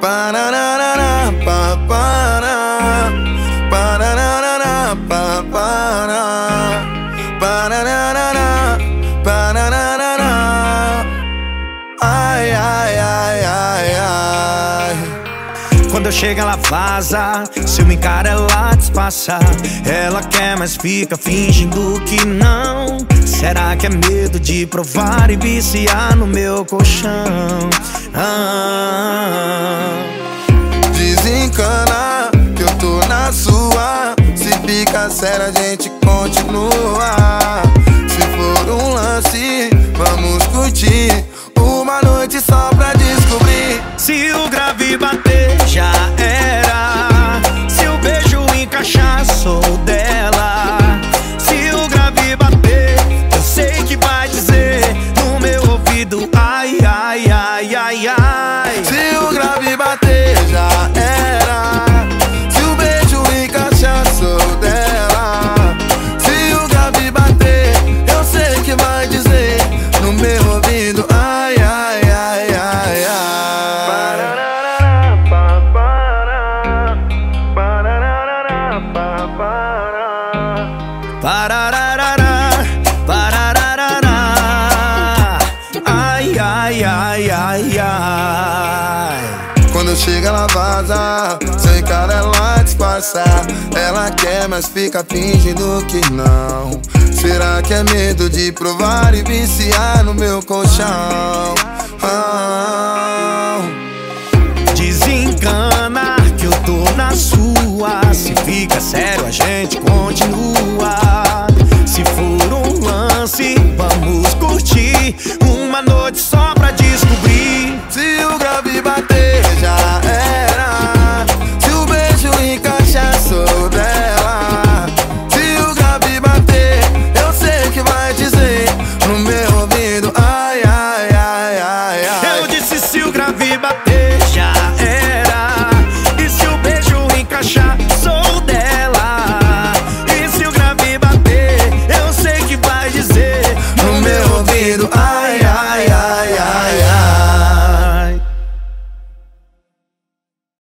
Pararara, pa, para. Pararara, pa, para. Pararara, pararara. Ai, ai, ai, ai, ai. Quando eu chego ela vaza Se eu me encaro ela despassa Ela quer mas fica fingindo que não Será que é medo de provar e viciar no meu colchão? Sério a gente continua. Se for um lance, vamos curtir. Uma noite só pra descobrir Se o grave bater já era. Se o beijo encaixar sou dela. Se o grave bater eu sei que vai dizer No meu ouvido ai ai ai ai ai Parararara Ai ai ai ai ai. Quando chega ela vaza, sem cara ela disfarça. Ela quer, mas fica fingindo que não. Será que é medo de provar e viciar no meu colchão? Ah, Desencana que eu tô na sua. Se fica sério a gente continua descobrir se o grave bater já era. Se o beijo encaixar sou dela. Se o grave bater eu sei que vai dizer No meu ouvido ai ai ai ai ai. Eu disse se o grave bater